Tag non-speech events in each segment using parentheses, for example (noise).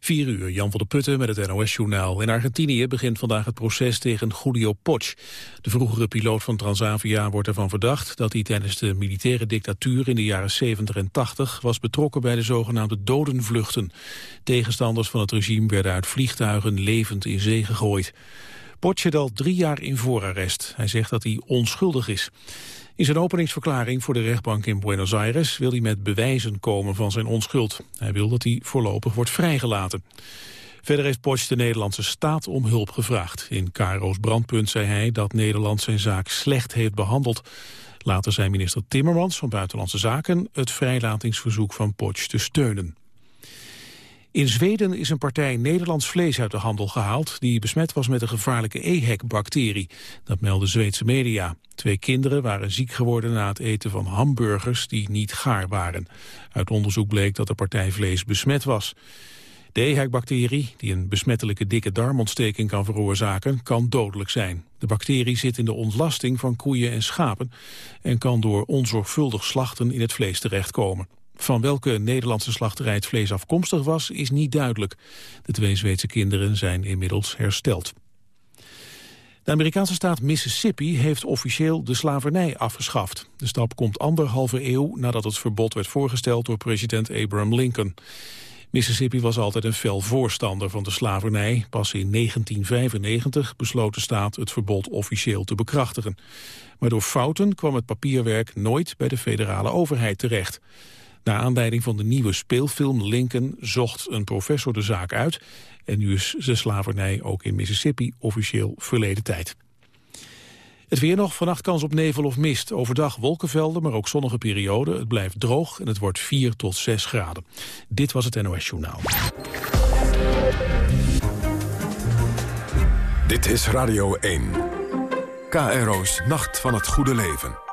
4 uur, Jan van der Putten met het NOS-journaal. In Argentinië begint vandaag het proces tegen Julio Poch. De vroegere piloot van Transavia wordt ervan verdacht... dat hij tijdens de militaire dictatuur in de jaren 70 en 80... was betrokken bij de zogenaamde dodenvluchten. Tegenstanders van het regime werden uit vliegtuigen levend in zee gegooid. Poch zit al drie jaar in voorarrest. Hij zegt dat hij onschuldig is. In zijn openingsverklaring voor de rechtbank in Buenos Aires wil hij met bewijzen komen van zijn onschuld. Hij wil dat hij voorlopig wordt vrijgelaten. Verder heeft Potsch de Nederlandse staat om hulp gevraagd. In Caro's brandpunt zei hij dat Nederland zijn zaak slecht heeft behandeld. Later zei minister Timmermans van Buitenlandse Zaken het vrijlatingsverzoek van Potsch te steunen. In Zweden is een partij Nederlands vlees uit de handel gehaald... die besmet was met een gevaarlijke EHEC-bacterie. Dat melden Zweedse media. Twee kinderen waren ziek geworden na het eten van hamburgers die niet gaar waren. Uit onderzoek bleek dat de partij vlees besmet was. De EHEC-bacterie, die een besmettelijke dikke darmontsteking kan veroorzaken, kan dodelijk zijn. De bacterie zit in de ontlasting van koeien en schapen en kan door onzorgvuldig slachten in het vlees terechtkomen. Van welke Nederlandse slachterij het vlees afkomstig was, is niet duidelijk. De twee Zweedse kinderen zijn inmiddels hersteld. De Amerikaanse staat Mississippi heeft officieel de slavernij afgeschaft. De stap komt anderhalve eeuw nadat het verbod werd voorgesteld door president Abraham Lincoln. Mississippi was altijd een fel voorstander van de slavernij. Pas in 1995 besloot de staat het verbod officieel te bekrachtigen. Maar door fouten kwam het papierwerk nooit bij de federale overheid terecht. Naar aanleiding van de nieuwe speelfilm Lincoln zocht een professor de zaak uit... en nu is de slavernij ook in Mississippi officieel verleden tijd. Het weer nog, vannacht kans op nevel of mist. Overdag wolkenvelden, maar ook zonnige perioden. Het blijft droog en het wordt 4 tot 6 graden. Dit was het NOS Journaal. Dit is Radio 1. KRO's Nacht van het Goede Leven.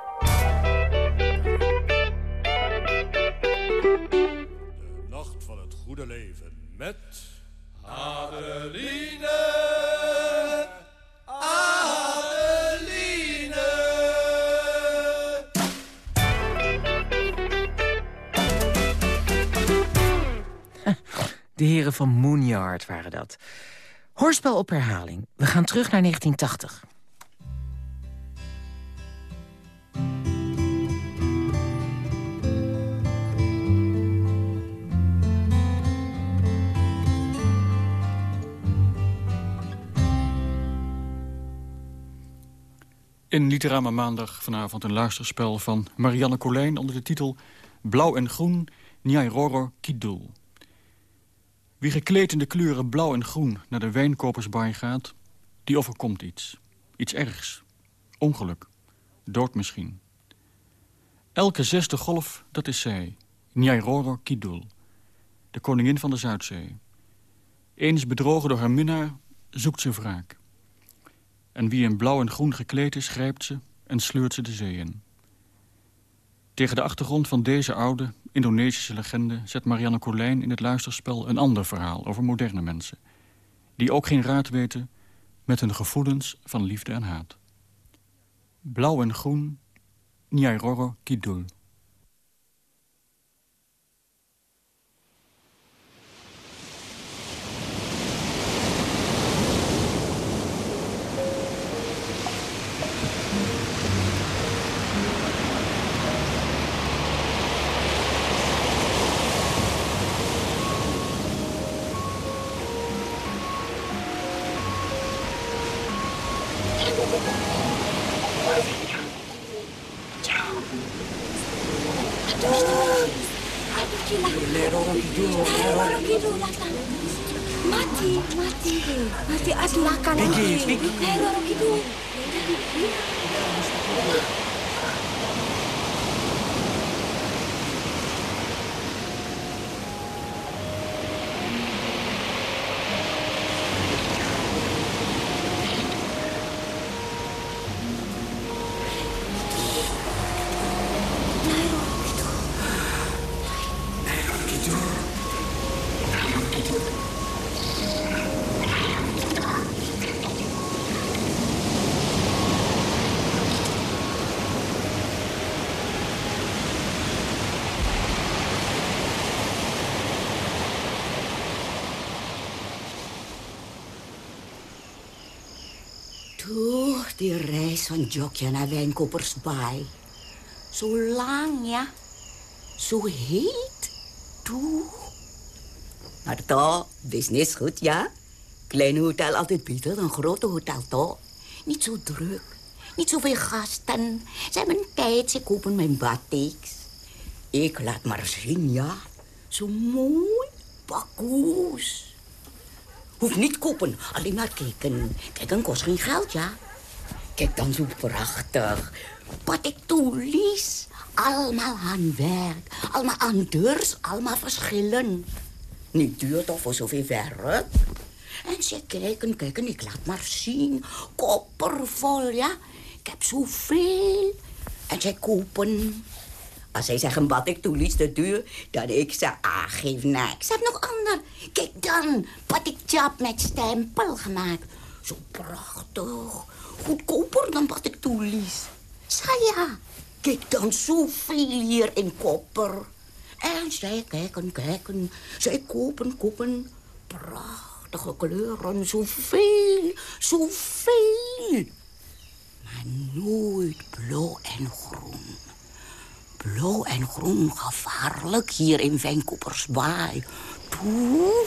De heren van Moonyard waren dat. Hoorspel op herhaling. We gaan terug naar 1980. In Literama Maandag vanavond een luisterspel van Marianne Colijn... onder de titel Blauw en Groen, Roro Kidul. Wie gekleed in de kleuren blauw en groen naar de wijnkopersbaai gaat... die overkomt iets. Iets ergs. Ongeluk. Dood misschien. Elke zesde golf, dat is zij. Roro Kidul. De koningin van de Zuidzee. Eens bedrogen door haar minnaar, zoekt ze wraak. En wie in blauw en groen gekleed is, grijpt ze en sleurt ze de zee in. Tegen de achtergrond van deze oude Indonesische legende... zet Marianne Colijn in het luisterspel een ander verhaal over moderne mensen. Die ook geen raad weten met hun gevoelens van liefde en haat. Blauw en groen, Nyairoro Kidul. kanan kiri. Eh, lorong hidung. Die reis van Jokja naar Wijnkopersbaai. Zo lang, ja. Zo heet. Toe. Maar toch, business goed, ja? Kleine hotel altijd beter dan grote hotel, toch? Niet zo druk. Niet zoveel gasten. Ze hebben tijd, ze kopen mijn batiks. Ik laat maar zien, ja. Zo mooi. Pakkoes. Hoef niet kopen, alleen maar kijken. Kijken kost geen geld, ja. Kijk dan zo prachtig. Wat ik lies. Allemaal handwerk. Allemaal anders, allemaal verschillen. Niet duur toch voor zoveel werk? En ze kijken, kijken, ik laat maar zien. Koppervol, ja. Ik heb zoveel. En zij kopen. Als zij zeggen, wat ik toelies te duur, dan ik zeg, ah, geef niks. Ik heb nog ander. Kijk dan, wat ik job met stempel gemaakt. Zo prachtig. Goedkoper dan wat ik toelies. ja, kijk dan zoveel hier in kopper. En zij kijken, kijken. Zij kopen, kopen. Prachtige kleuren, zoveel, zoveel. Maar nooit blauw en groen. Blauw en groen gevaarlijk hier in Vancouversbaai. Toe.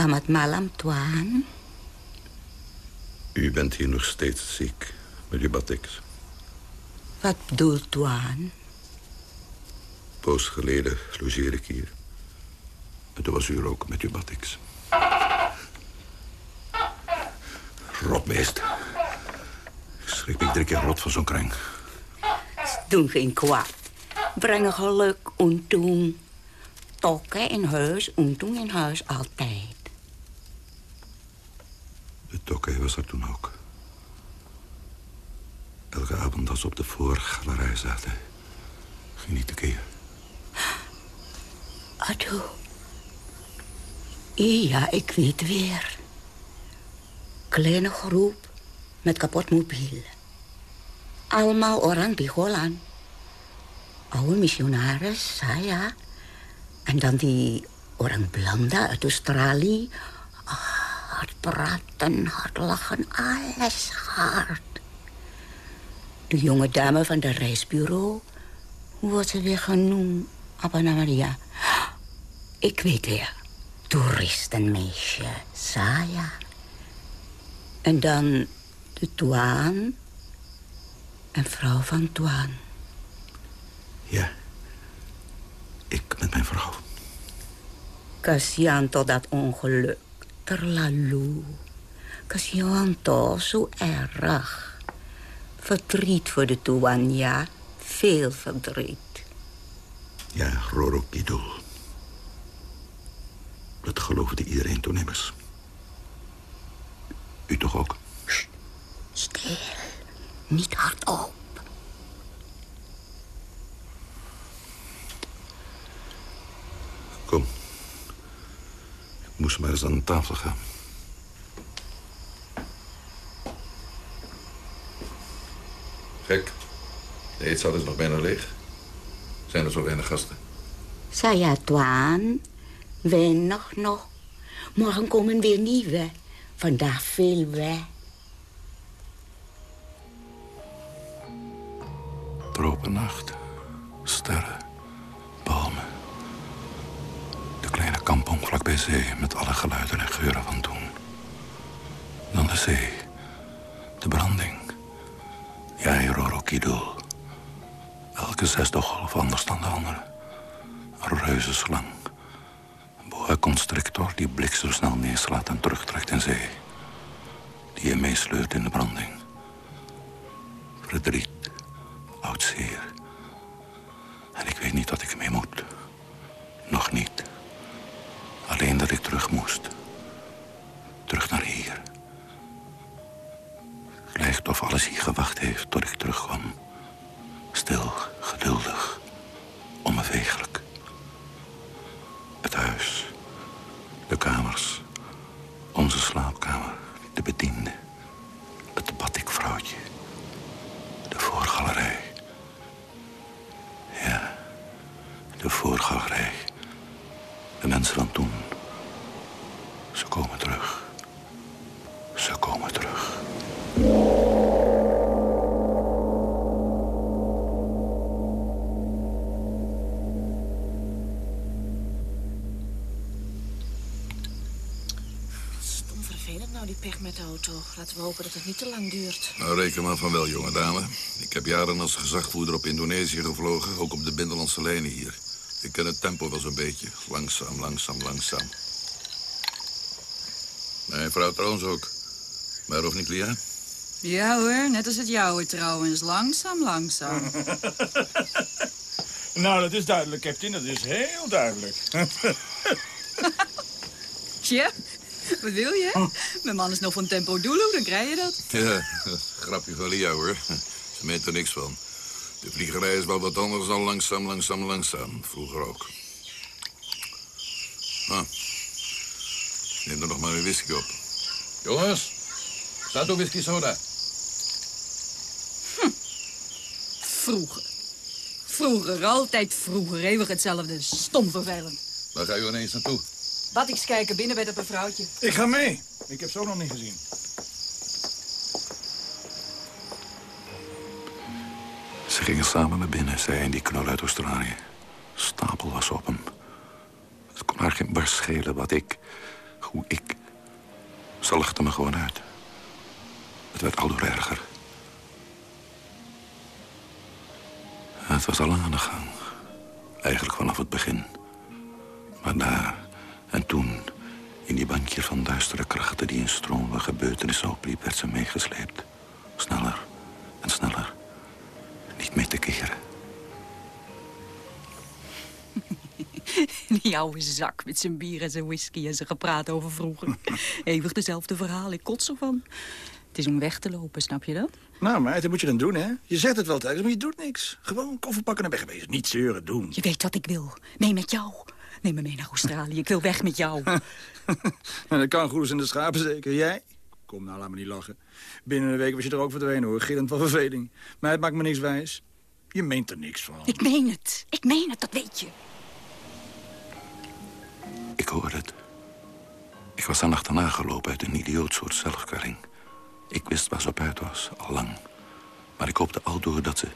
Selamat malam, Tuan. U bent hier nog steeds ziek, meneer Batix. Wat bedoelt Tuan? Poos geleden logeer ik hier. En toen was u er ook met uw Batix. Rotbeest. Ik schrik me drie keer rot van zo'n kring. Doen geen kwaad. Brengen geluk, untung. Tokken in huis, untung in huis, altijd. De tokke was er toen ook. Elke avond als ze op de voorgalerij zaten, ging niet keer. Ado. Ja, ik weet weer. Kleine groep met kapot mobiel. Allemaal orang di Holland. Oude missionaris, saya. En dan die orang Belanda uit Australië. Hard praten, hard lachen, alles hard. De jonge dame van de reisbureau. Hoe wordt ze weer genoemd? Apa namanya? Ik weet weer. Toeristenmeisje. Saya. En dan de Tuan. En vrouw van Tuan. Ja. Ik met mijn vrouw. Kasihan tot dat ongeluk. Terlalu. Kasihan toch, zo erg. Verdriet voor de Tuan, ja. Veel verdriet. Ja, Roro Kidul. Dat geloofde iedereen toen immers. U toch ook? stil. Niet hardop. Kom. Ik moest maar eens aan de tafel gaan. Gek. De eetzaal is nog bijna leeg. Zijn er zo weinig gasten? Saya, Tuan. Weinig nog. Morgen komen weer nieuwe. Vandaag veel weg. Sterren. Zee met alle geluiden en geuren van toen. Dan de zee. De branding. Jij, Rorokidul. Elke zesde golf anders dan de andere. Een reuzenslang. Een boa constrictor die bliksemsnel neerslaat en terugtrekt in zee. Die je meesleurt in de branding. Verdriet, Stom vervelend nou, die pech met de auto. Laten we hopen dat het niet te lang duurt. Nou, reken maar van wel, jonge dame. Ik heb jaren als gezagvoerder op Indonesië gevlogen, ook op de binnenlandse lijnen hier. Ik ken het tempo wel zo'n beetje. Langzaam, langzaam, langzaam. Mijn vrouw trouwens ook. Maar of niet, Lia? Ja hoor, net als het jouwe trouwens. Langzaam, langzaam. (laughs) Nou, dat is duidelijk, captain. Dat is heel duidelijk. (laughs) Tja, (laughs) wat wil je? Mijn man is nog van Tempo Dulu, dan krijg je dat. Ja, grapje van Lia, hoor. Ze meent er niks van. De vliegerij is wel wat anders dan langzaam, langzaam, langzaam. Vroeger ook. Ah. Neem er nog maar een whisky op. Jongens, staat er whisky soda? Vroeger. Vroeger, altijd vroeger. Eeuwig hetzelfde. Stom vervelend. Waar ga je ineens naartoe? Wat ik kijken binnen bij dat mevrouwtje. Ik ga mee. Ik heb zo nog niet gezien. Ze gingen samen naar binnen, zei en die knul uit Australië. Stapel was op hem. Het kon haar geen barst schelen wat ik, hoe ik. Ze lachte me gewoon uit. Het werd aldoor erger. Het was al lang aan de gang. Eigenlijk vanaf het begin. Maar daar en toen, in die bankje van duistere krachten... die in stroom van gebeurtenissen opliep, werd ze meegesleept. Sneller en sneller. Niet mee te keren. (laughs) Die oude zak met zijn bier en zijn whisky en zijn gepraat over vroeger. (laughs) Eeuwig dezelfde verhaal, ik kots ervan. Het is om weg te lopen, snap je dat? Nou, meid, dat moet je dan doen, hè? Je zegt het wel tijdens, maar je doet niks. Gewoon koffer pakken en wegwezen. Niet zeuren, doen. Je weet wat ik wil. Mee met jou. Neem me mee naar Australië. Ik wil weg met jou. (laughs) Nou, dat kan goed in de schapen zeker. Jij? Kom nou, laat me niet lachen. Binnen een week was je er ook verdwenen, hoor. Gillend van verveling. Maar het maakt me niks wijs. Je meent er niks van. Ik meen het. Ik meen het, dat weet je. Ik hoorde het. Ik was aan achterna gelopen uit een idioot soort zelfkwelling. Ik wist waar ze op uit was, al lang. Maar ik hoopte aldoor dat ze...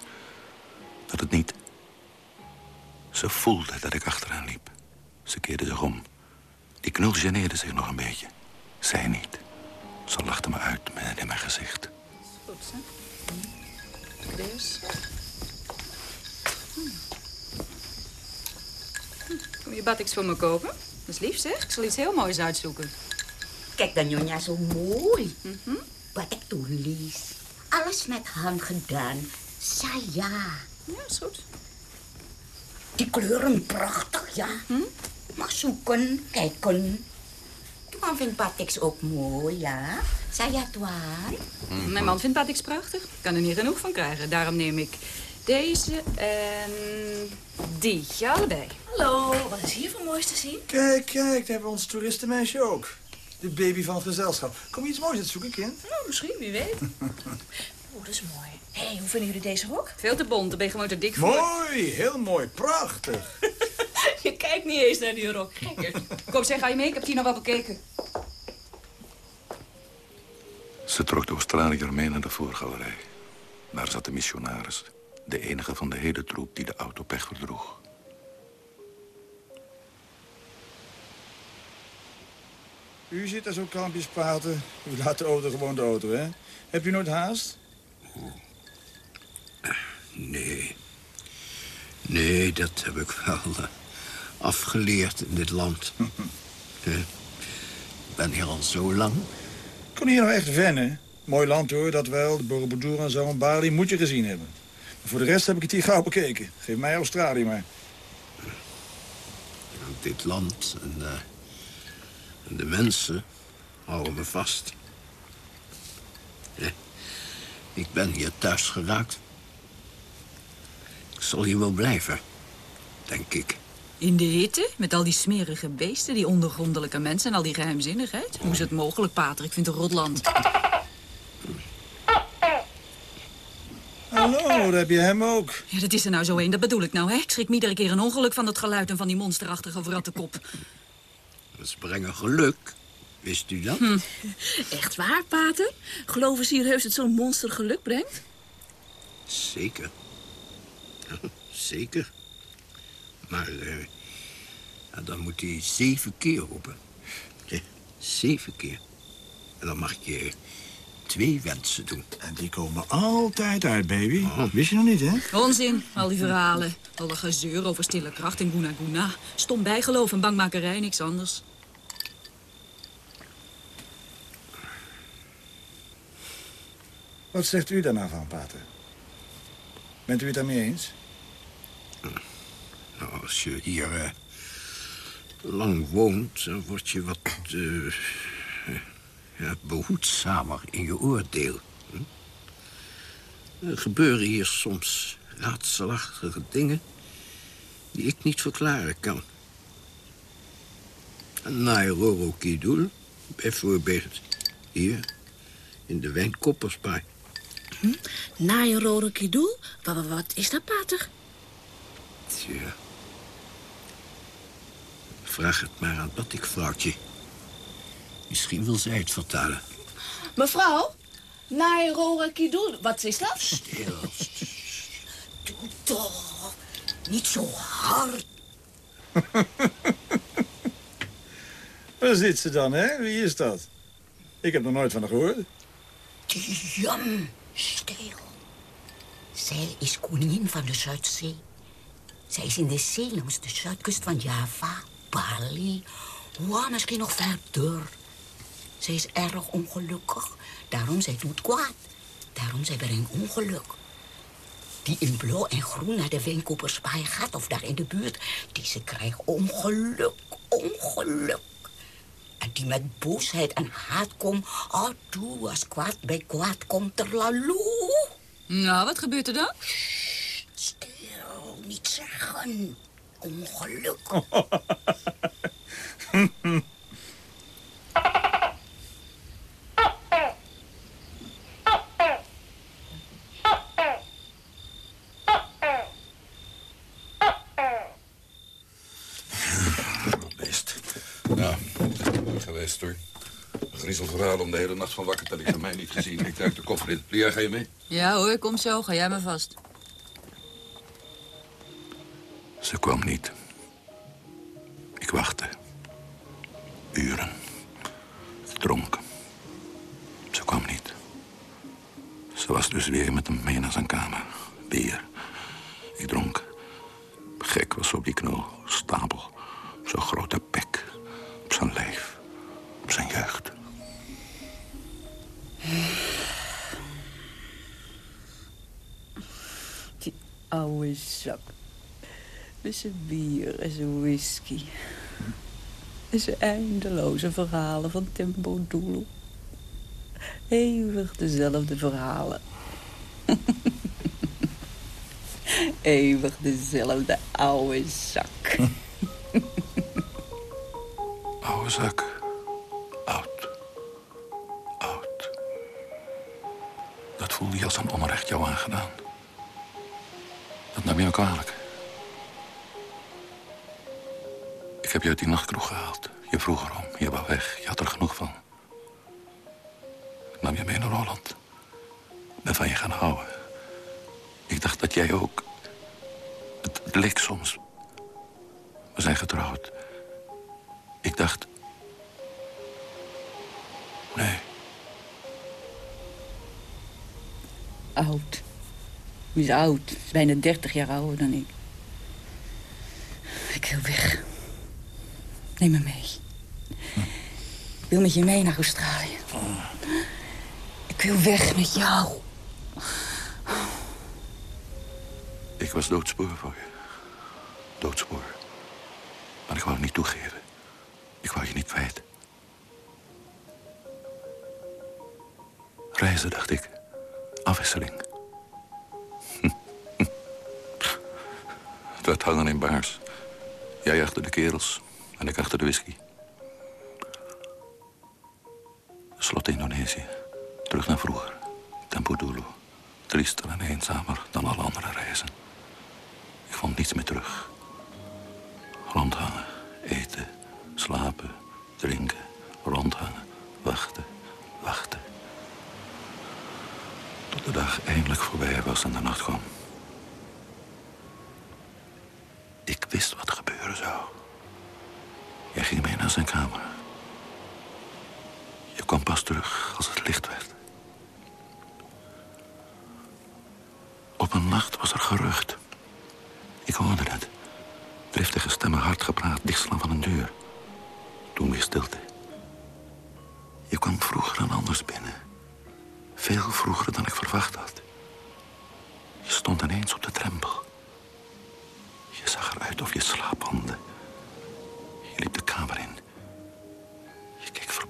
dat het niet... Ze voelde dat ik achteraan liep. Ze keerde zich om. Die knul geneerde zich nog een beetje. Zij niet. Ze lachte me uit met in mijn gezicht. Goed, hè? Dus. Kom je batiks voor me kopen? Dat is lief, zeg. Ik zal iets heel moois uitzoeken. Kijk dan, Nyonya, zo mooi. Wat ik tulis. Alles met hand gedaan. Saya. Ja, is goed. Die kleuren prachtig, ja. Maar zoeken, kijken. Tuan vindt batiks ook mooi, ja. Saya, Tuan. Mijn man vindt batiks prachtig. Ik kan er niet genoeg van krijgen. Daarom neem ik deze en die. Ja, allebei. Hallo, wat is hier voor moois te zien? Kijk, kijk, daar hebben we ons toeristenmeisje ook. De baby van het gezelschap. Kom je iets moois uitzoeken, kind? Oh, misschien, wie weet. (laughs) Oh, dat is mooi. Hé, hey, hoe vinden jullie deze rok? Veel te bont, daar ben je gewoon te dik voor. Mooi, heel mooi, prachtig. (laughs) Je kijkt niet eens naar die rok. Gekker. Kom, zeg, ga je mee? Ik heb die nog wel bekeken. Ze trok de Australiër mee naar de voorgalerij. Daar zat de missionaris. De enige van de hele troep die de auto pech verdroeg. U zit daar zo kalmpjes praten. U laat de auto gewoon de auto, hè? Heb je nooit haast? Nee. Nee, dat heb ik wel uh, afgeleerd in dit land. uh, (laughs) ik ben hier al zo lang. Kon hier nou echt wennen? Mooi land hoor, dat wel. De Borobudur en zo. Bali moet je gezien hebben. Maar voor de rest heb ik het hier gauw bekeken. Geef mij Australië maar. Dit land en, uh, en de mensen houden me vast. Ja, ik ben hier thuis geraakt. Ik zal hier wel blijven, denk ik. In de hitte? Met al die smerige beesten, die ondergrondelijke mensen en al die geheimzinnigheid? Hoe is het mogelijk, pater? Ik vind het een rotland. Hallo, daar heb je hem ook. Ja, dat is er nou zo een, dat bedoel ik nou, hè? Ik schrik me iedere keer een ongeluk van het geluid en van die monsterachtige verrattenkop. Ze brengen geluk. Wist u dat? Hm. Echt waar, pater? Geloven ze hier heus dat zo'n monster geluk brengt? Zeker. (laughs) Zeker. Maar uh, ja, dan moet hij zeven keer roepen. Ja, zeven keer. En dan mag je twee wensen doen. En die komen altijd uit, baby. Oh. Wist je nog niet, hè? Onzin, al die verhalen. Al dat gezeur over stille kracht en guna guna. Stom bijgeloof en bangmakerij, niks anders. Wat zegt u daar nou van, pater? Bent u het daarmee eens? Nou, als je hier uh, lang woont, dan word je wat uh, ja, behoedzamer in je oordeel. Hm? Er gebeuren hier soms raadselachtige dingen die ik niet verklaren kan. Nairoro Kidul, bijvoorbeeld, hier in de wijnkoppersbaai. Hm? Nairoro Kidul? Wat, wat is dat, pater? Tja. Vraag het maar aan Batikvrouwtje. Misschien wil zij het vertalen. Mevrouw, Nairora Kidul, wat is dat? Stil. Doe toch. Niet zo hard. (laughs) Waar zit ze dan, hè? Wie is dat? Ik heb nog nooit van haar gehoord. Jam, stil. Zij is koningin van de Zuidzee. Zij is in de zee langs de zuidkust van Java, Bali. Wow, misschien nog verder. Zij is erg ongelukkig. Daarom zij doet kwaad. Daarom zij brengt ongeluk. Die in blauw en groen naar de wijnkoperspaai gaat of daar in de buurt... die ze krijgt ongeluk, ongeluk. En die met boosheid en haat komt... Oh, toe, als kwaad bij kwaad komt er laloe. Nou, wat gebeurt er dan? Stil, niet zeggen. Ongeluk. Best. Ja, geweest hoor. Een griezelverhaal om de hele nacht van wakker te liggen. Mij niet gezien. Ik duik de koffer in. Lia, ga je mee? Ja hoor, kom zo. Ga jij maar vast. Ze kwam niet. Ik wachtte. Uren. Ik dronk. Ze kwam niet. Ze was dus weer met hem mee naar zijn kamer. Weer. Ik dronk. Gek was op die knul. Stapel. Zo'n grote pek. Op zijn lijf. Op zijn jeugd. Die oude zak. Zijn bier en zijn whisky. En zijn eindeloze verhalen van Tempo Doelo. Eeuwig dezelfde verhalen. (laughs) Eeuwig dezelfde oude zak. (laughs) Oude zak. Oud. Oud. Dat voelde je als een onrecht jou aangedaan. Dat nam je me kwalijk. Heb je uit die nachtkroeg gehaald. Je vroeg erom. Je wou weg. Je had er genoeg van. Ik nam je mee naar Holland. Ben van je gaan houden. Ik dacht dat jij ook... Het, het soms. We zijn getrouwd. Ik dacht... Nee. Oud. Hij is oud. Bijna 30 jaar ouder dan ik. wil weg. Neem me mee. Ik wil met je mee naar Australië. Ik wil weg met jou. Ik was doodspoor voor je. Doodspoor. Maar ik wou het niet toegeven. Ik wou je niet kwijt. Reizen, dacht ik. Afwisseling. (laughs) Het werd hangen in baars. Jij achter de kerels en ik achter de whisky. Slot Indonesië. Terug naar vroeger. Tempo Dulu. Triester en eenzamer dan alle andere reizen. Ik vond niets meer terug. Rondhangen, eten, slapen, drinken, rondhangen, wachten, wachten. Tot de dag eindelijk voorbij was en de nacht kwam. Ik wist wat gebeuren zou. Naar zijn kamer. Je kwam pas terug als het licht werd. Op een nacht was er gerucht. Ik hoorde het. Driftige stemmen hard gepraat, dichtslaan van een deur. Toen weer stilte. Je kwam vroeger dan anders binnen. Veel vroeger dan ik verwacht had. Je stond ineens op de drempel. Je zag eruit of je slaapwandde. Je liep de kamer in.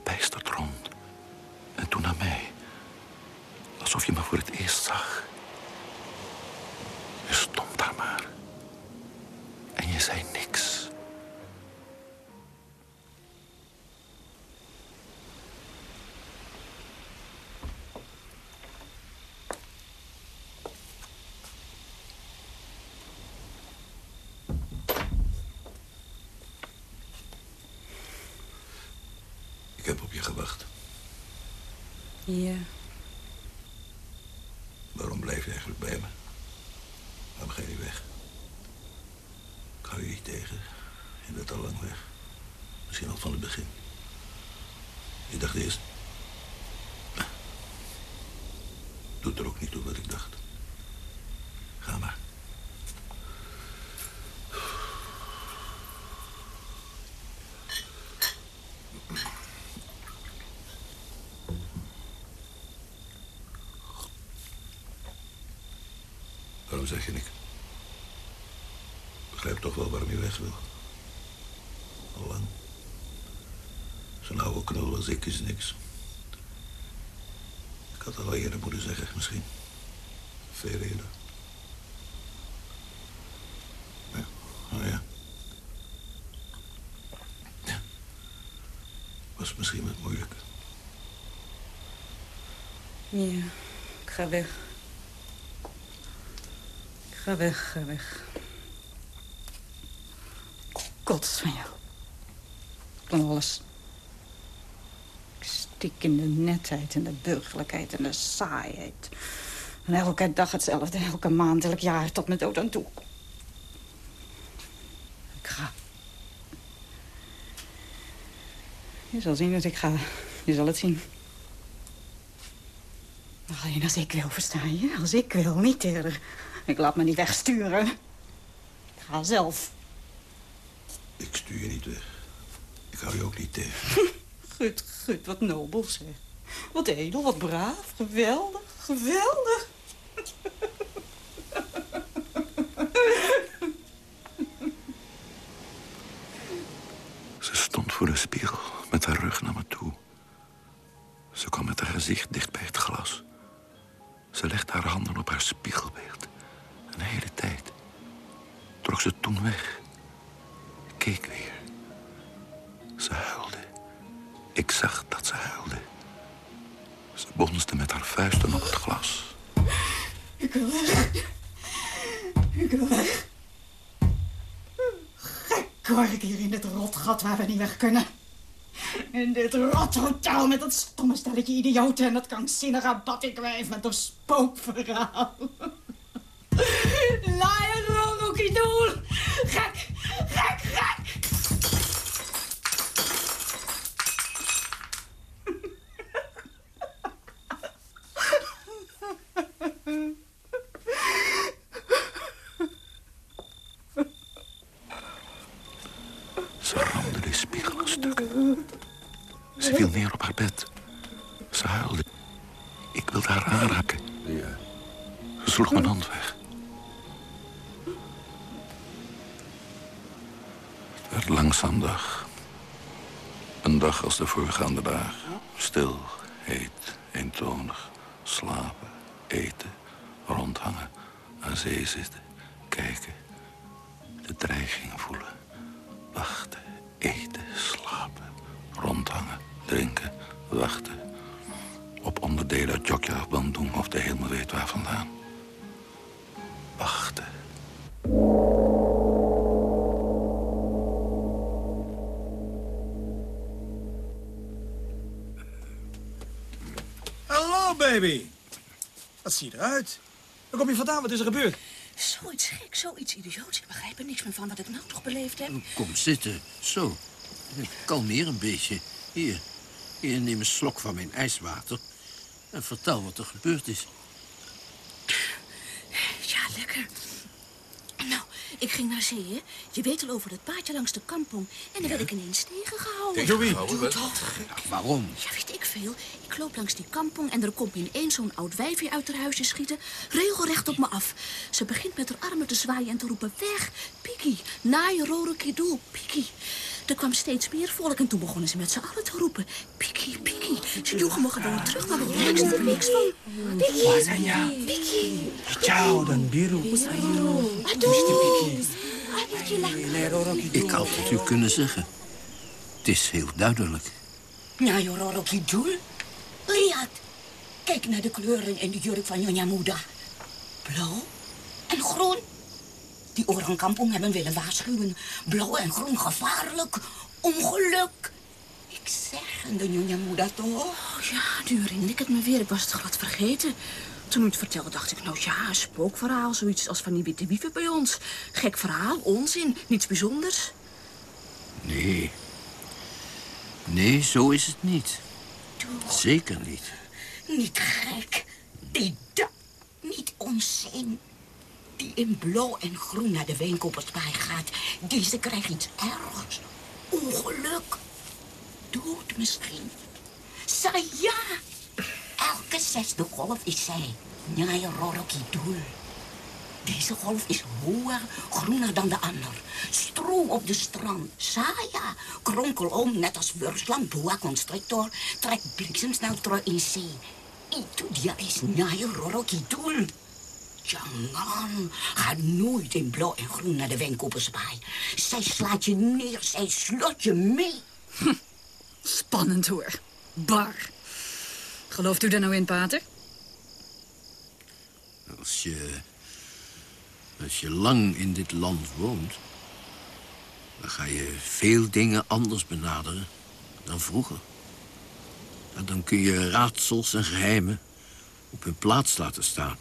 Verbijsterd rond. En toen naar mij. Alsof je me voor het eerst zag. Je stond daar maar. En je zei niks. Ik heb op je gewacht. Waarom blijf je eigenlijk bij me? Waarom ga je weg? Ik hou je niet tegen. Je bent al lang weg. Misschien al van het begin. Je dacht eerst... Doet er ook niet toe wat ik dacht. Ga maar. Zeg je niks? Begrijp toch wel waarom je weg wil. Al lang. Zo'n oude knul als ik is niks. Ik had al eerder moeten zeggen, misschien. Veel eerder. Ja, oh. Ja. Was misschien wat moeilijk. Ja, ik ga weg. Ga weg, ga weg. Kots van jou. Van alles. Ik stik in de netheid en de burgerlijkheid en de saaiheid. En elke dag hetzelfde, elke maand, elk jaar, tot mijn dood aan toe. Ik ga. Je zal zien dat ik ga. Je zal het zien. Alleen als ik wil, versta je? Als ik wil, niet eerder. Ik laat me niet wegsturen. Ik ga zelf. Ik stuur je niet weg. Ik hou je ook niet tegen. (laughs) Gut, gut, wat nobel zeg. Wat edel, wat braaf. Geweldig, geweldig. Toen weg. Keek weer. Ze huilde. Ik zag dat ze huilde. Ze bonsde met haar vuisten op het glas. Ik wil weg. Ik wil weg. Gek word ik hier in dit rotgat waar we niet weg kunnen. In dit rothotel met dat stomme stelletje idioten... en dat krankzinnige batikwijf met dat spookverhaal. Als de voorgaande dagen. Stil, Wat is er gebeurd? Zoiets gek, zoiets idioots. Ik begrijp er niks meer van wat ik nou toch beleefd heb. Kom zitten. Zo. Kalmeer een beetje. Hier. Hier, neem een slok van mijn ijswater. En vertel wat er gebeurd is. Ja, lekker. Nou, ik ging naar zee, hè. Je weet al over dat paadje langs de kampong. En dan werd ik ineens tegengehouden. Tegen wie? Doe toch. Waarom? Ja, weet ik veel. Ik loop langs die kampong en er komt ineens zo'n oud wijfje uit haar huisje schieten. Regelrecht op me af. Ze begint met haar armen te zwaaien en te roepen... Weg, Piki, naai, rorokie, doel, Piki. Er kwam steeds meer volk en toen begonnen ze met z'n allen te roepen. Piki, Piki. Ze joegen me gewoon terug, maar ik niks er niks van. Piki, Piki. Ciao, dan biru. Ik had het u kunnen zeggen. Het is heel duidelijk. Naai, rorokie, doel. Liat, kijk naar de kleuren in de jurk van Njonja Moeda. Blauw en groen. Die orangkampong hebben willen waarschuwen. Blauw en groen gevaarlijk. Ongeluk. Ik zeg, en de Njonja Moeda toch? Oh, ja, nu herinner ik het me weer. Ik was het glad vergeten. Toen u het vertelde, dacht ik, nou ja, een spookverhaal. Zoiets als van die witte wieven bij ons. Gek verhaal, onzin, niets bijzonders. Nee. Nee, zo is het niet. Zeker niet. Niet gek. Die da niet onzin. Die in blauw en groen naar de wijnkopperspaai gaat. Deze krijgt iets ergs. Ongeluk. Dood misschien. Ja. Elke zesde golf is zij. Njai Roroki Doel. Deze golf is hoger, groener dan de ander. Stroom op de strand. Saya, kronkel om, net als Wursland, boa constrictor, trekt bliksemsnel terug in zee. Itu dia is Njai Roroki Doel. Jangan, ga nooit in blauw en groen naar de wijnkoppersbaai. Zij slaat je neer, zij slot je mee. Spannend hoor. Bar. Gelooft u daar nou in, pater? Als je... Als je lang in dit land woont... dan ga je veel dingen anders benaderen dan vroeger. En dan kun je raadsels en geheimen op hun plaats laten staan.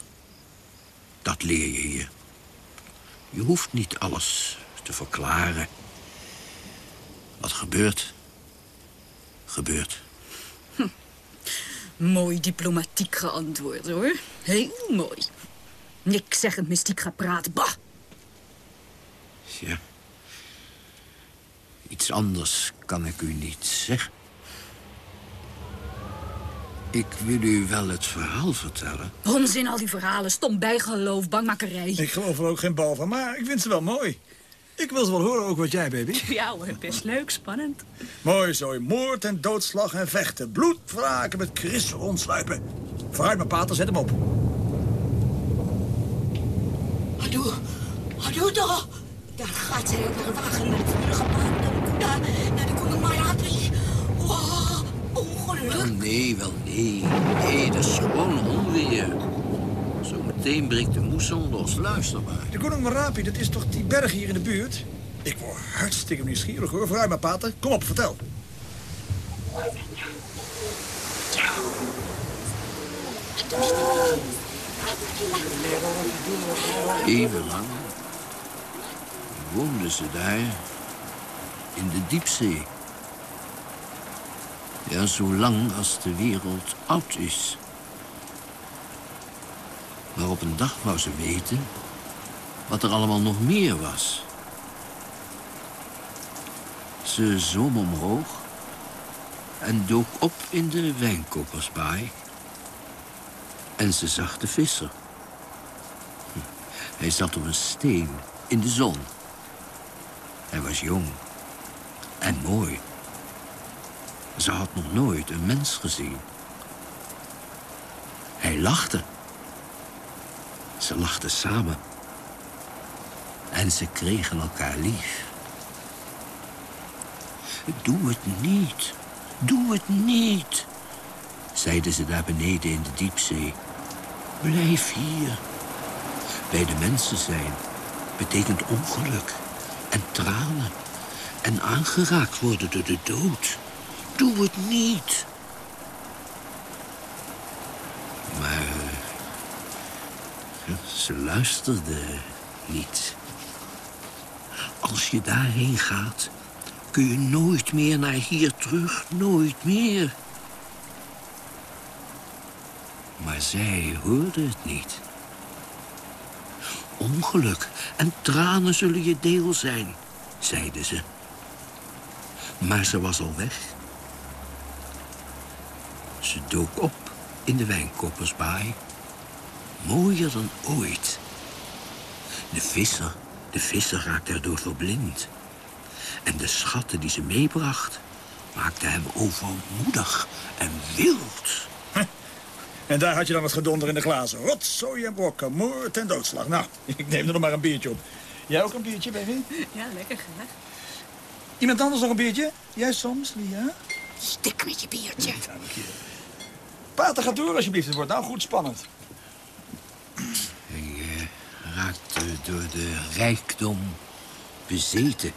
Dat leer je hier. Je hoeft niet alles te verklaren. Wat gebeurt, gebeurt. Mooi diplomatiek geantwoord, hoor. Heel mooi. Niks zeggend mystiek gaat praten. Bah! Ja. Iets anders kan ik u niet zeggen. Ik wil u wel het verhaal vertellen. Onzin, al die verhalen. Stom bijgeloof, bangmakerij. Ik geloof er ook geen bal van, maar ik vind ze wel mooi. Ik wil ze wel horen, ook wat jij, baby. Ja hoor, best leuk, spannend. Mooi zo, moord en doodslag en vechten. Bloed wraken met Chris rondsluipen. Vooruit, mijn pater, zet hem op. Aduh, aduh toch. Daar gaat zij op haar wagen met vurige paard naar de Kuda, Wel nee, wel nee. Nee, dat is gewoon onweer. Zometeen breekt de moesson los. Luister maar. De Koning Marapi, dat is toch die berg hier in de buurt? Ik word hartstikke nieuwsgierig, hoor. Vooruit, mijn pater. Kom op, vertel. Eeuwenlang woonden ze daar in de diepzee. Ja, zo lang als de wereld oud is. Maar op een dag wou ze weten wat er allemaal nog meer was. Ze zwom omhoog en dook op in de wijnkopersbaai. En ze zag de visser. Hij zat op een steen in de zon. Hij was jong en mooi. Ze had nog nooit een mens gezien. Hij lachte. Ze lachten samen. En ze kregen elkaar lief. Doe het niet. Doe het niet, zeiden ze daar beneden in de diepzee. Blijf hier. Bij de mensen zijn betekent ongeluk en tranen en aangeraakt worden door de dood. Doe het niet. Maar eh, ze luisterde niet. Als je daarheen gaat, kun je nooit meer naar hier terug. Nooit meer. Maar zij hoorde het niet. Ongeluk en tranen zullen je deel zijn, zeiden ze. Maar ze was al weg. Ze dook op in de wijnkoppersbaai. Mooier dan ooit. De visser, de visser raakte erdoor verblind. En de schatten die ze meebracht maakten hem overmoedig en wild. (laughs) En daar had je dan het gedonder in de glazen. Rotzooi en brokken, moord en doodslag. Nou, (laughs) ik neem er nog maar een biertje op. Jij ook een biertje, baby? (laughs) Ja, lekker graag. Iemand anders nog een biertje? Jij soms, Lia? Stik met je biertje. Dank je. Pater, ga door alsjeblieft. Het wordt nou goed spannend. Hij eh, raakte door de rijkdom bezeten.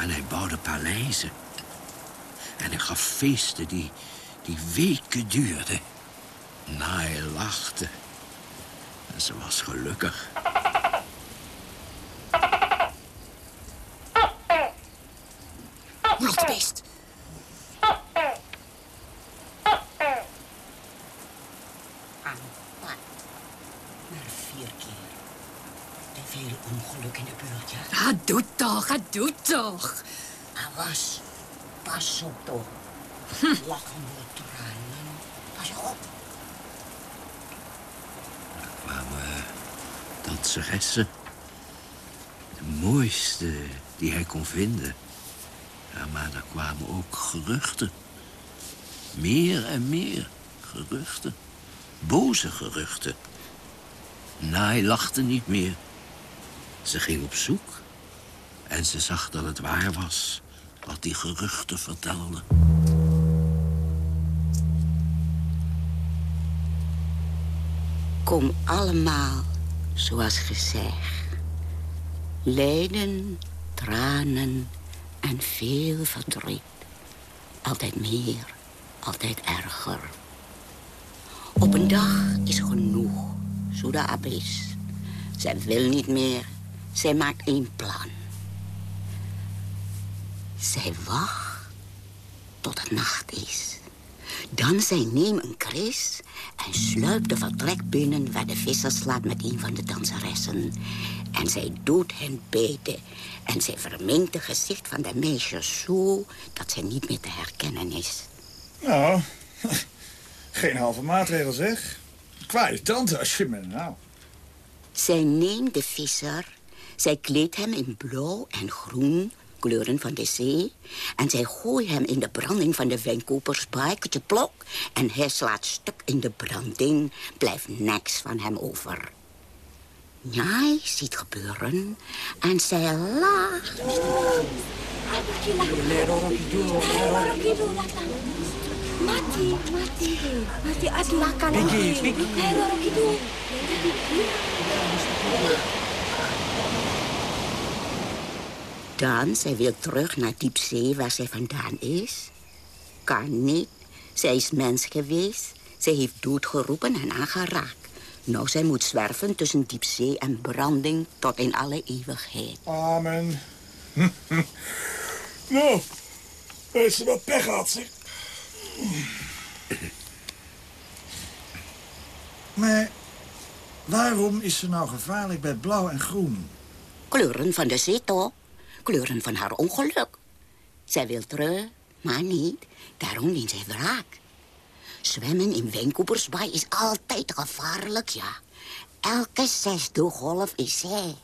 En hij bouwde paleizen. En hij gaf feesten die, die weken duurden. Hij lachte. En ze was gelukkig. Rotbeest. Maar vier keer. Te veel ongeluk in de buurt, ja. Ga doe toch, ga doe toch. Maar was, pas op toch. Lachende tranen. Pas op. kwamen danseressen. De mooiste die hij kon vinden. Ja, maar er kwamen ook geruchten. Meer en meer geruchten. Boze geruchten. Naai lachte niet meer. Ze ging op zoek. En ze zag dat het waar was wat die geruchten vertelden. Kom allemaal zoals gezegd. Lijden, tranen en veel verdriet. Altijd meer, altijd erger. Op een dag is genoeg, zo de abyss. Zij wil niet meer, zij maakt één plan. Zij wacht tot het nacht is. Dan zij neemt een kris en sluipt de vertrek binnen... waar de visser slaapt met een van de danseressen. En zij doet hen beiden. En zij vermengt het gezicht van de meisje zo... dat zij niet meer te herkennen is. Nou, (laughs) geen halve maatregel zeg. Kwaaie tante als je me nou... Zij neemt de visser, zij kleedt hem in blauw en groen, kleuren van de zee... en zij gooit hem in de branding van de wijnkopersbaai, plok... en hij slaat stuk in de branding, blijft niks van hem over. Jij ziet gebeuren en zij lacht. Mati, mati. Mati. Dan, zij wil terug naar diepzee waar zij vandaan is. Kan niet. Zij is mens geweest. Zij heeft dood geroepen en aangeraakt. Nou, zij moet zwerven tussen diepzee en branding tot in alle eeuwigheid. Amen. (laughs) nou, heeft ze wel pech gehad, zeg. Maar waarom is ze nou gevaarlijk bij blauw en groen? Kleuren van de zee, toch? Kleuren van haar ongeluk. Zij wil terug Maar niet, daarom wint zij wraak. Zwemmen in Wijnkoopersbaai is altijd gevaarlijk, ja. Elke zesde golf is zij.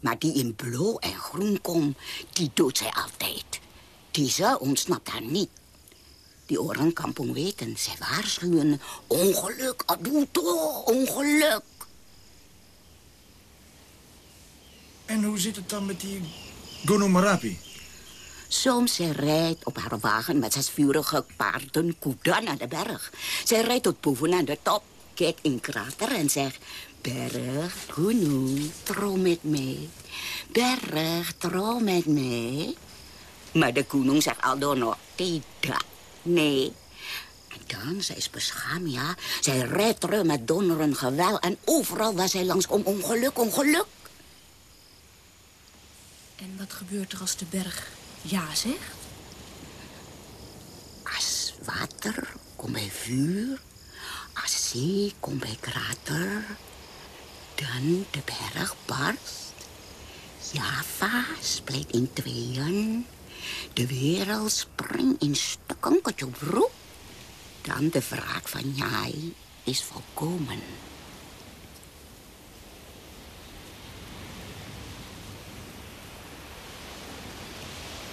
Maar die in blauw en groen komt, die doet zij altijd. Die ze ontsnapt haar niet. Die orankampong weten, zij waarschuwen. Ongeluk, aduto, ongeluk. En hoe zit het dan met die Gunung Merapi? Soms zij rijdt op haar wagen met zes vurige paarden Kuda naar de berg. Zij rijdt tot boven aan de top, kijkt in krater en zegt... Berg, Gunung, trouw met mij. Berg, trouw met mij. Maar de Gunung zegt aldoor nog, tidak, nee. En dan, zij is beschaamd, ja. Zij rijdt terug met donderen geweld en overal waar zij langs komt, ongeluk, ongeluk. En wat gebeurt er als de berg ja zegt? Als water komt bij vuur, als zee komt bij krater, dan de berg barst. Java splijt in tweeën, de wereld springt in stukken, katjobroek. Dan de wraak van Jai is volkomen.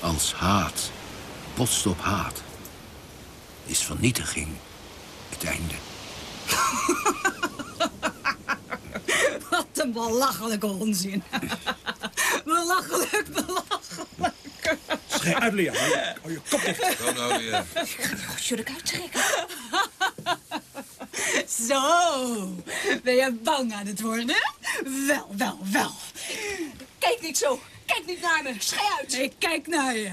Als haat botst op haat, is vernietiging het einde. (laughs) Wat een belachelijke onzin. (laughs) belachelijk, belachelijk. Schij uit, Lia. Hou je kop dicht. Kom nou weer. Zullen ik uitschrikken? (laughs) Zo, ben je bang aan het worden? Wel, wel, wel. Kijk niet zo. Kijk niet naar me. Schij uit. Ik kijk naar je.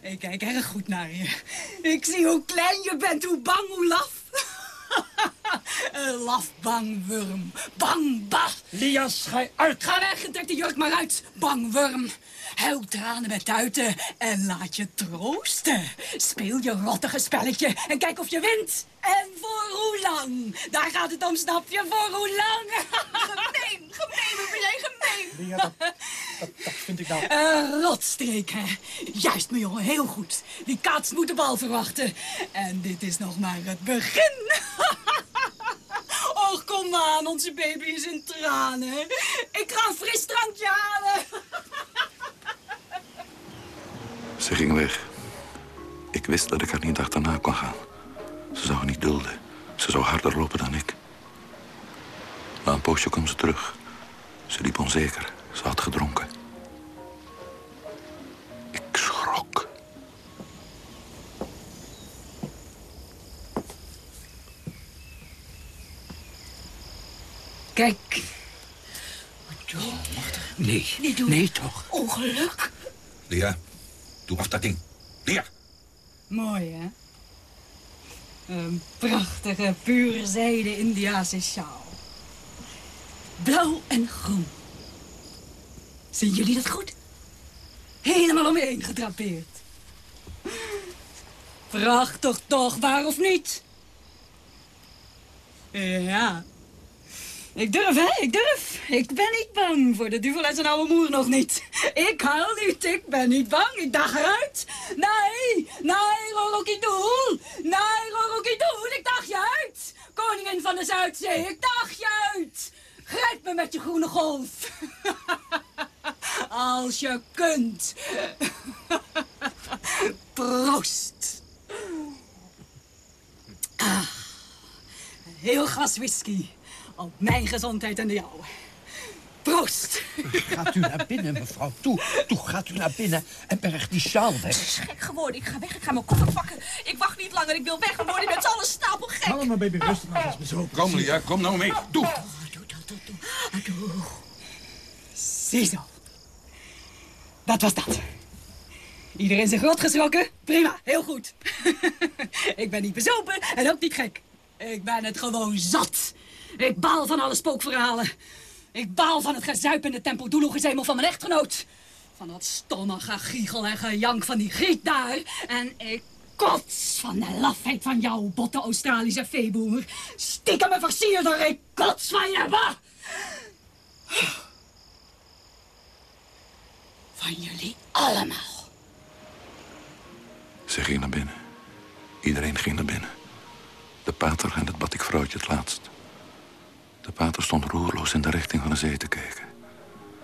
Ik kijk erg goed naar je. Ik zie hoe klein je bent, hoe bang, hoe laf. (laughs) Een laf bangwurm. Bang, bah. Lia, schij uit. Ga weg en trek de jurk maar uit, bangwurm. Huil tranen met tuiten en laat je troosten. Speel je rottige spelletje en kijk of je wint. En voor hoe lang? Daar gaat het om, snap je? Voor hoe lang? (laughs) Gemeen. Gemeen. Ben jij gemeen? Lia, dat, dat, dat vind ik nou... Een rotstreek, hè? Juist, mijn jongen, heel goed. Die kaats moet de bal verwachten. En dit is nog maar het begin. (laughs) Och, kom aan, onze baby is in tranen. Ik ga een fris drankje halen. (laughs) Ze ging weg. Ik wist dat ik haar niet achterna kon gaan. Ze zou niet dulden. Ze zou harder lopen dan ik. Na een poosje kwam ze terug. Ze liep onzeker. Ze had gedronken. Ik schrok. Kijk. Nee, Niet doen. nee toch. Ongeluk. Lia, doe af dat ding. Lia. Mooi, hè? Een prachtige, pure zijde Indiase sjaal. Blauw en groen. Zien jullie dat goed? Helemaal omheen gedrapeerd. Prachtig toch, waar of niet? Ja. Ik durf, hè? Ik durf. Ik ben niet bang voor de duvel en zijn oude moer nog niet. Ik huil niet. Ik ben niet bang. Ik dag eruit. Nee, nee, Rorokidoel. Nee, Rorokidoel. Ik dag je uit. Koningin van de Zuidzee. Ik dag je uit. Grijp me met je groene golf. (laughs) Als je kunt. Proost. Ah, een heel glas whisky. Op mijn gezondheid en de jouwe. Proost. Gaat u naar binnen, mevrouw. Toe, toe, gaat u naar binnen en berg die sjaal Het weg. is gek geworden. Ik ga weg. Ik ga mijn koffer pakken. Ik wacht niet langer. Ik wil weg. We worden met z'n allen stapelgek. Hou maar, baby, rustig nou, eens bezopen. Kom, Lia, kom nou mee. Doe. Ziezo. Dat was dat. Iedereen zijn grot geschrokken? Prima, heel goed. (laughs) ik ben niet bezopen en ook niet gek. Ik ben het gewoon zat. Ik baal van alle spookverhalen. Ik baal van het gezuip in de tempel Doeloegezemel van mijn echtgenoot. Van dat stomme gegiegel en gejank van die griet daar. En ik kots van de lafheid van jouw botte Australische veeboer. Stiekem me versierder, ik kots van je, bah! Van jullie allemaal. Ze ging naar binnen. Iedereen ging naar binnen. De pater en het batikvrouwtje het laatst. De pater stond roerloos in de richting van de zee te kijken.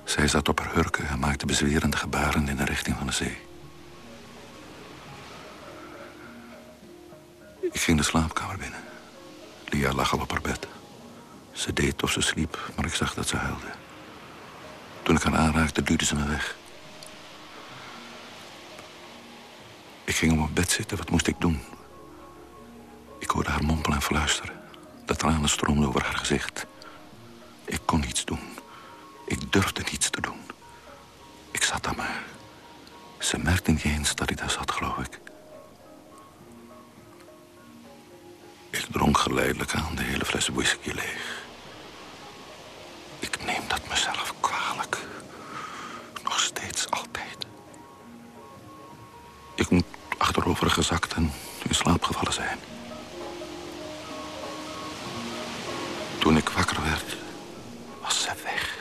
Zij zat op haar hurken en maakte bezwerende gebaren in de richting van de zee. Ik ging de slaapkamer binnen. Lia lag al op haar bed. Ze deed of ze sliep, maar ik zag dat ze huilde. Toen ik haar aanraakte, duwde ze me weg. Ik ging op mijn bed zitten, wat moest ik doen? Ik hoorde haar mompelen en fluisteren. De tranen stroomden over haar gezicht. Ik kon niets doen. Ik durfde niets te doen. Ik zat daar maar. Ze merkte niet eens dat ik daar zat, geloof ik. Ik dronk geleidelijk aan de hele fles whisky leeg. Ik neem dat mezelf kwalijk. Nog steeds altijd. Ik moet achterover gezakt en in slaap gevallen zijn. Toen ik wakker werd, was ze weg.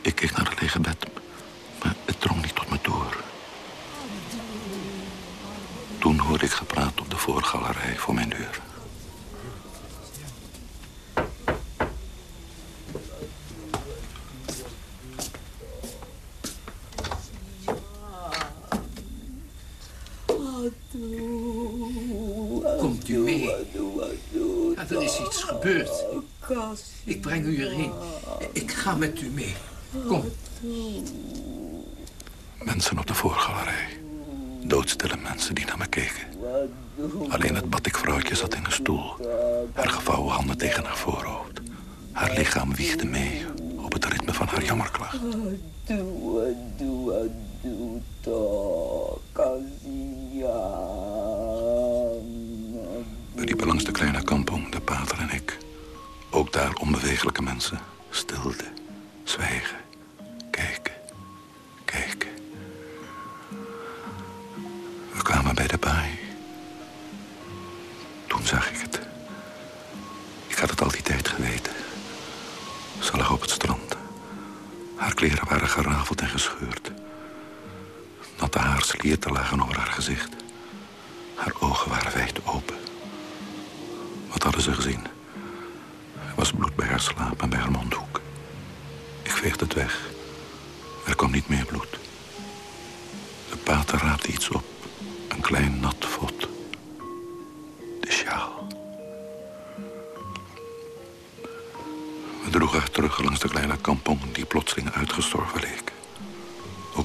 Ik keek naar het lege bed, maar het drong niet tot me door. Toen hoorde ik gepraat op de voorgalerij voor mijn deur. Komt u mee? Ja, er is iets gebeurd. Ik breng u erheen. Ik ga met u mee. Kom.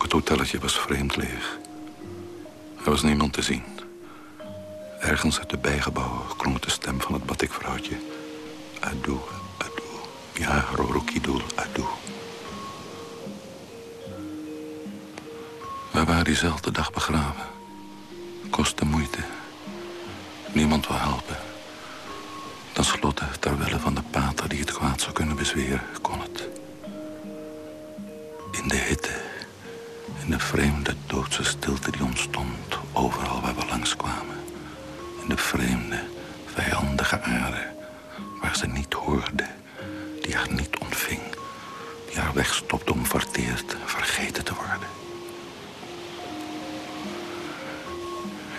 Het hotelletje was vreemd leeg. Er was niemand te zien. Ergens uit de bijgebouwen klonk de stem van het batikvrouwtje. Adoe, adoe. Ja, Rorokidul, adoe. We waren diezelfde dag begraven. Kostte moeite. Niemand wil helpen. Ten slotte, ter wille van de pater die het kwaad zou kunnen bezweren, kon het. In de hitte, in de vreemde doodse stilte die ontstond overal waar we langskwamen. In de vreemde, vijandige aarde, waar ze niet hoorde, die haar niet ontving, die haar wegstopte om verteerd en vergeten te worden.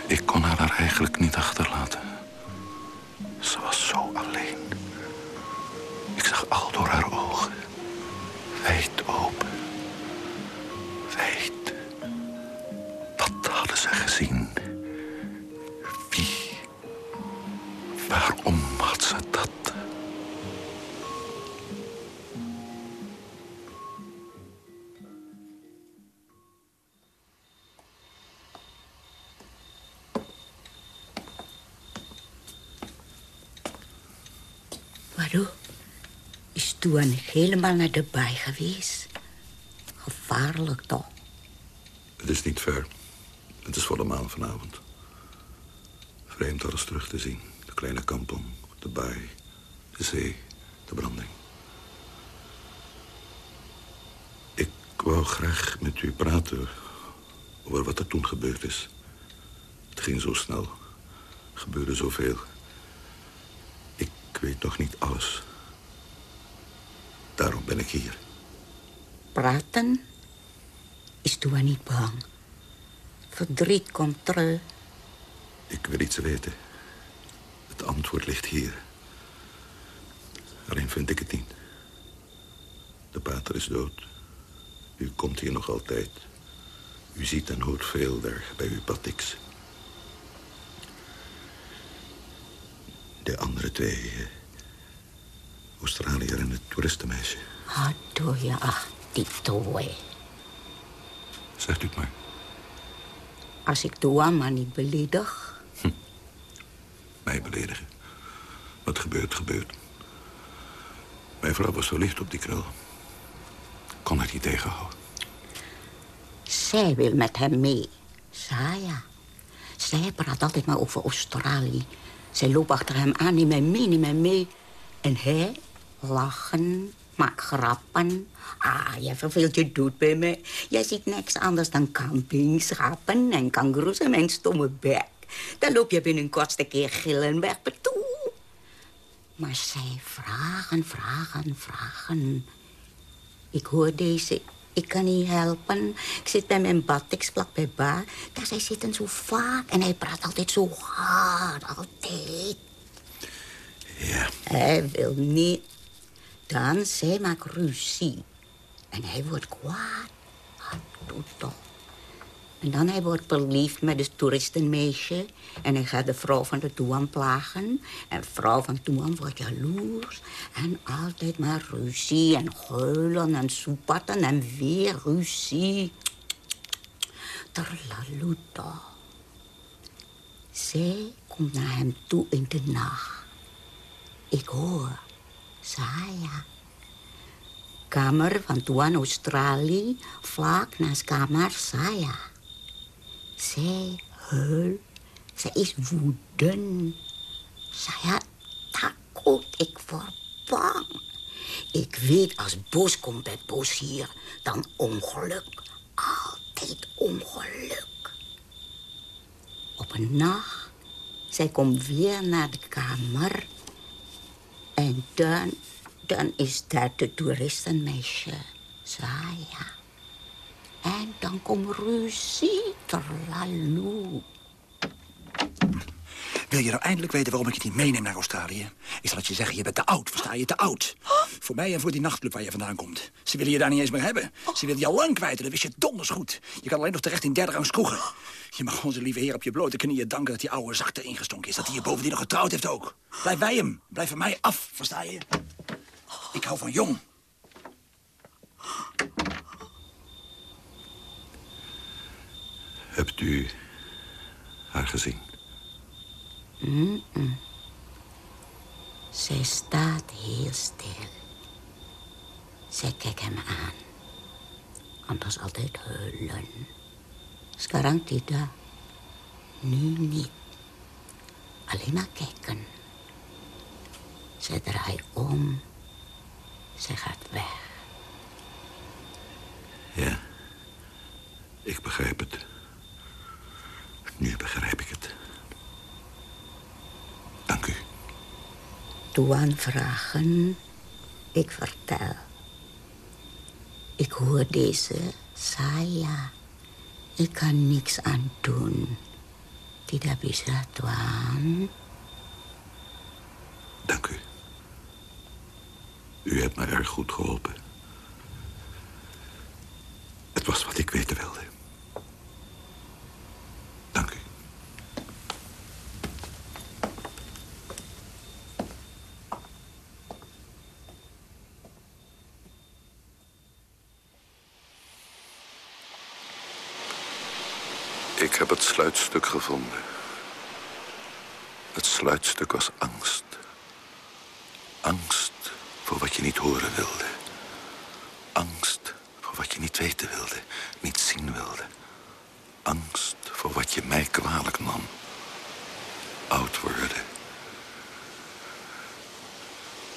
Ik kon haar er eigenlijk niet achterlaten. Ze was zo alleen. Ik zag al door haar ogen. Wijd open. Toen helemaal naar de baai geweest? Gevaarlijk toch? Het is niet ver. Het is volle maan vanavond. Vreemd alles terug te zien. De kleine kampong, de baai, de zee, de branding. Ik wou graag met u praten over wat er toen gebeurd is. Het ging zo snel. Er gebeurde zoveel. Ik weet nog niet alles. Daarom ben ik hier. Praten is toen niet bang. Verdriet komt terug. Ik wil iets weten. Het antwoord ligt hier. Alleen vind ik het niet. De pater is dood. U komt hier nog altijd. U ziet en hoort veel daar bij uw patix. De andere twee... Australiër en het toeristenmeisje. Aduh ya, ah, die twee. Zegt u het maar. Als ik Tua maar niet beledig. Mij beledigen. Wat gebeurt, gebeurt. Mijn vrouw was verliefd op die krul. Kon het niet tegenhouden. Zij wil met hem mee. Saya. Zij praat altijd maar over Australië. Zij loopt achter hem aan, neem mij mee, neem mij mee. En hij lachen, maakt grappen. Ah, jij verveelt je dood bij mij. Jij ziet niks anders dan camping, schapen en kangoeroes en mijn stomme bek. Dan loop je binnenkort een keer gillen weg toe. Maar zij vragen, vragen, vragen. Ik hoor deze, ik kan niet helpen. Ik zit bij mijn batiks vlak bij Ba. Daar zij zitten zo vaak en hij praat altijd zo hard, altijd. Ja. Hij wil niet. Dan zij maakt ruzie. En hij wordt kwaad. Ah, doe toch. En dan hij wordt verliefd met het toeristenmeisje. En hij gaat de vrouw van de Toean plagen. En de vrouw van Toean wordt jaloers. En altijd maar ruzie en huilen en soepatten en weer ruzie. Terlaluta. Zij komt naar hem toe in de nacht. Ik hoor. Saya. Kamer van Tuan Australië, vlak naast kamer Saya. Zij huilt. Zij is woedend. Saya takut. Ik word bang. Ik weet, als Bos komt bij Bos hier, dan ongeluk. Altijd ongeluk. Op een nacht, zij komt weer naar de kamer. En dan, dan is daar de toeristenmeisje, Saya. En dan komt ruzie, terlaloe. Wil je nou eindelijk weten waarom ik je niet meeneem naar Australië? Ik zal het je zeggen, je bent te oud, versta je? Te oud. Voor mij en voor die nachtclub waar je vandaan komt. Ze willen je daar niet eens meer hebben. Ze willen je al lang kwijt en dat wist je donders goed. Je kan alleen nog terecht in derde rangs kroegen. Je mag onze lieve heer op je blote knieën danken dat die oude zachte ingestonken is. Dat hij je bovendien nog getrouwd heeft ook. Blijf bij hem. Blijf van mij af, versta je? Ik hou van jong. Hebt u haar gezien? Mm-mm. Zij staat heel stil. Zij kijkt hem aan. Anders altijd huilen. Sekarang. Nu niet. Alleen maar kijken. Zij draait om. Zij gaat weg. Ja. Ik begrijp het. Nu begrijp ik het. Dank u. Tuan vragen. Ik vertel. Ik hoor deze. Saya. Ik kan niks aan doen. Tidak bisa, Tuan. Dank u. U hebt me erg goed geholpen. Het was wat ik weten wilde. Dank u. Ik heb het sluitstuk gevonden. Het sluitstuk was angst. Angst voor wat je niet horen wilde. Angst voor wat je niet weten wilde, niet zien wilde. Angst voor wat je mij kwalijk nam. Oud worden.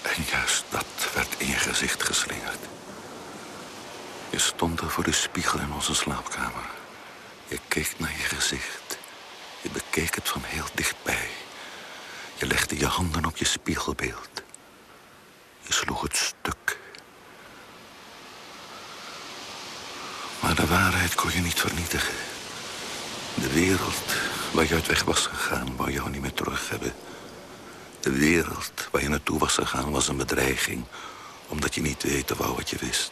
En juist dat werd in je gezicht geslingerd. Je stond er voor de spiegel in onze slaapkamer. Je keek naar je gezicht. Je bekeek het van heel dichtbij. Je legde je handen op je spiegelbeeld. Je sloeg het stuk. Maar de waarheid kon je niet vernietigen. De wereld waar je uit weg was gegaan, wou jou niet meer terug hebben. De wereld waar je naartoe was gegaan was een bedreiging... omdat je niet weten wou wat je wist.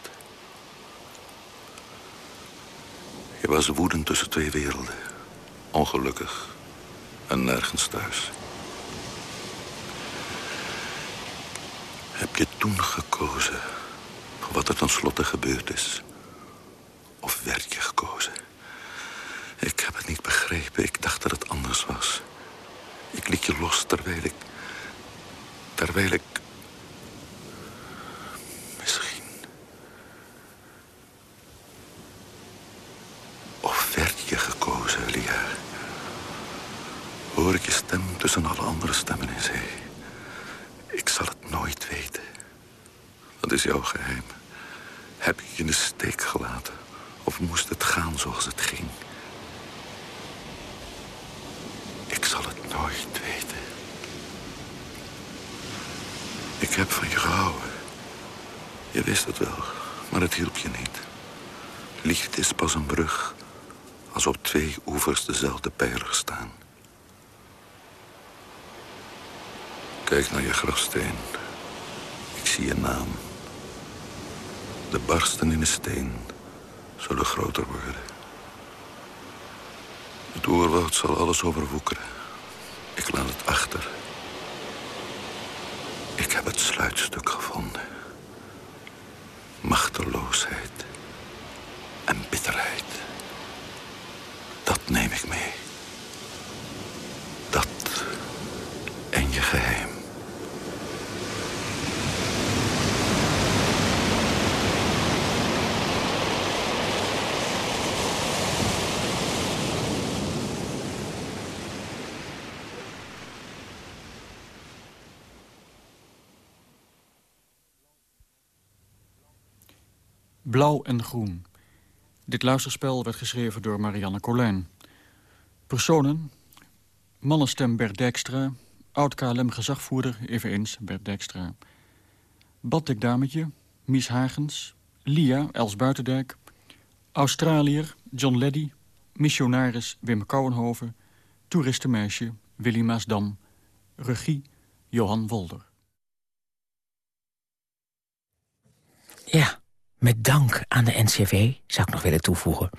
Je was woedend tussen twee werelden. Ongelukkig en nergens thuis. Heb je toen gekozen voor wat er tenslotte gebeurd is? Of werd je gekozen? Ik heb het niet begrepen. Ik dacht dat het anders was. Ik liet je los terwijl ik... Terwijl ik... Misschien... Of werd je gekozen, Lia? Hoor ik je stem tussen alle andere stemmen in zee? Ik zal het nooit weten. Dat is jouw geheim. Heb ik je in de steek gelaten? Of moest het gaan zoals het ging? Ik zal het nooit weten. Ik heb van je gehouden. Je wist het wel, maar het hielp je niet. Liefde is pas een brug als op twee oevers dezelfde pijler staan. Kijk naar je grafsteen. Ik zie je naam. De barsten in de steen zullen groter worden. Het oerwoud zal alles overwoekeren. Ik laat het achter. Ik heb het sluitstuk gevonden. Machteloosheid en bitterheid. Dat neem ik mee. Dat en je geheim. Blauw en Groen. Dit luisterspel werd geschreven door Marianne Colijn. Personen, mannenstem Bert Dijkstra... oud-KLM-gezagvoerder, eveneens Bert Dijkstra. Baddik Dametje, Mies Hagens, Lia, Els Buitendijk... Australiër, John Leddy, missionaris Wim Kouwenhoven... toeristenmeisje Willy Maasdam, regie Johan Wolder. Ja, met dank aan de NCV, zou ik nog willen toevoegen.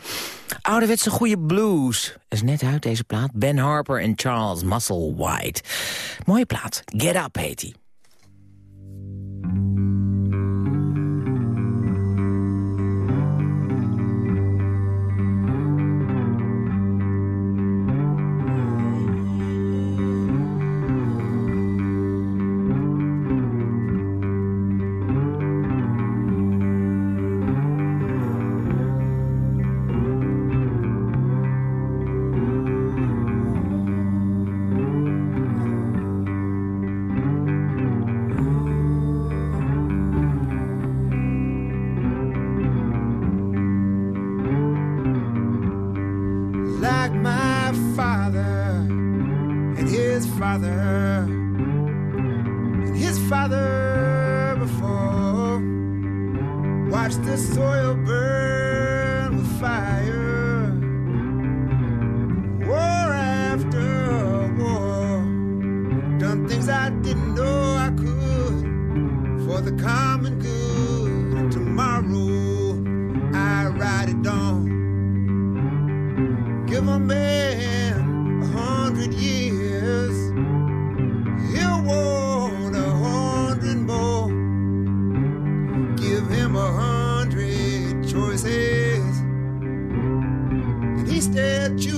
Ouderwetse goede blues. is net uit, deze plaat. Ben Harper en Charles Musselwhite. Mooie plaat. Get Up heet hij. that you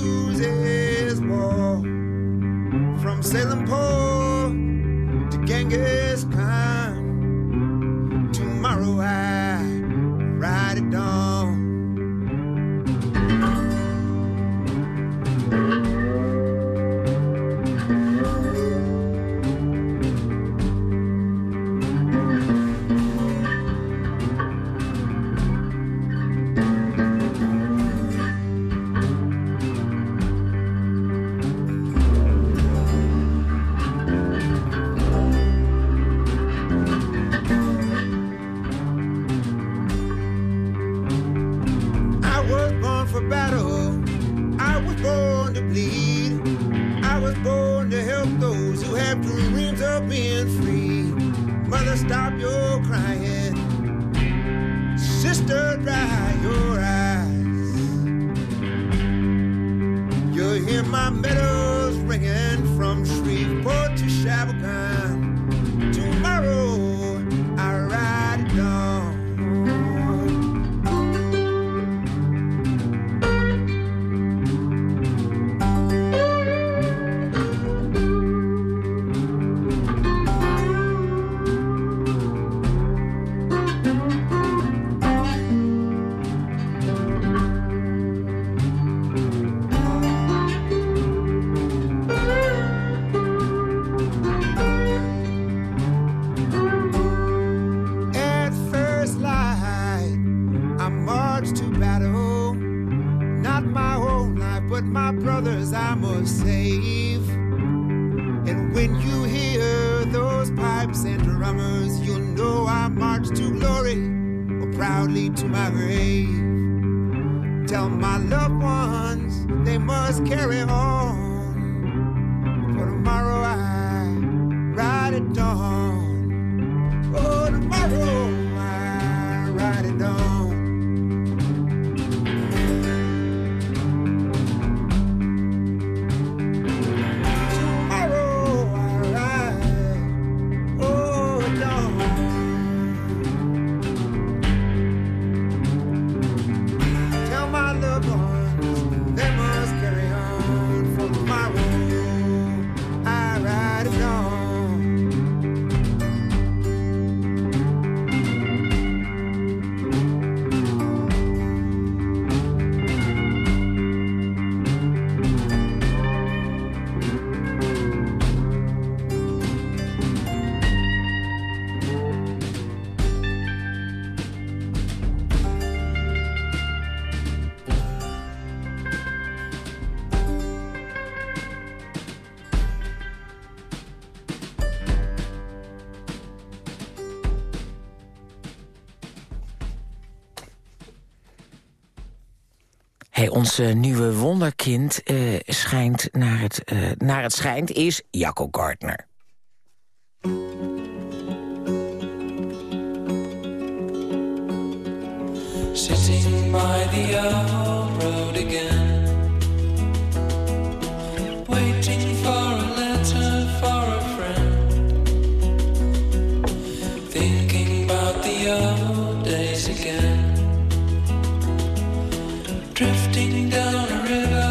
pipes and drummers, you'll know I march to glory or proudly to my grave. Tell my loved ones they must carry on. Onze nieuwe wonderkind eh, schijnt naar het, eh, naar het schijnt is Jacco Gardner. Sitting by the old road again. drifting down a river.